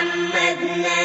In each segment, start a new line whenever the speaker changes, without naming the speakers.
محمد نبی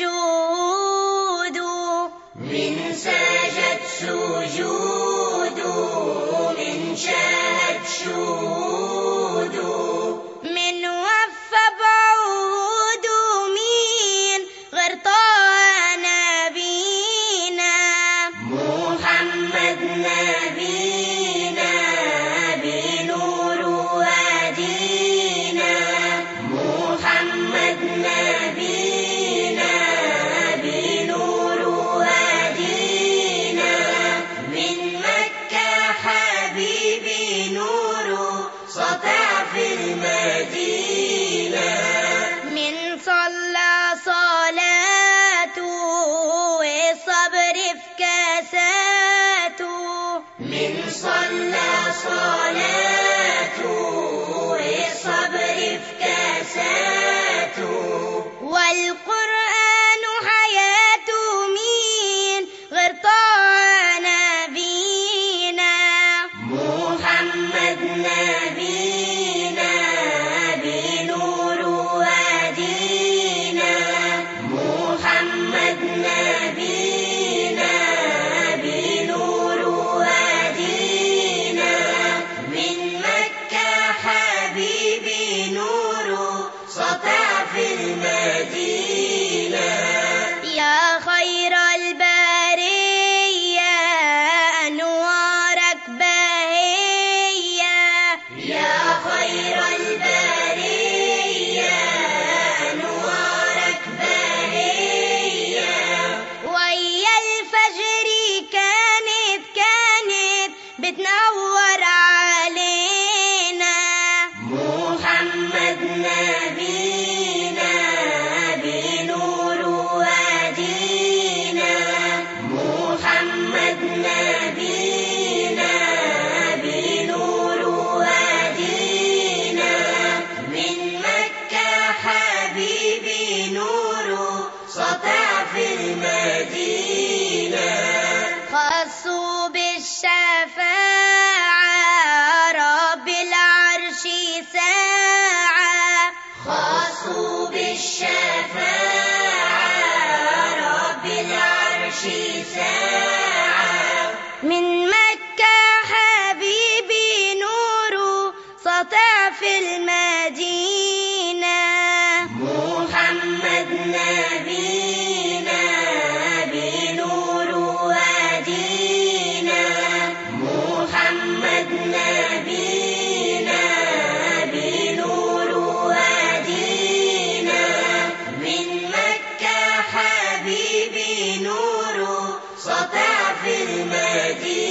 الشود
من سجد سجود من
شاهد شود
والقرآن
رالے بالشفاعة رب العرش سلام حبيبي نور سطع في المدينة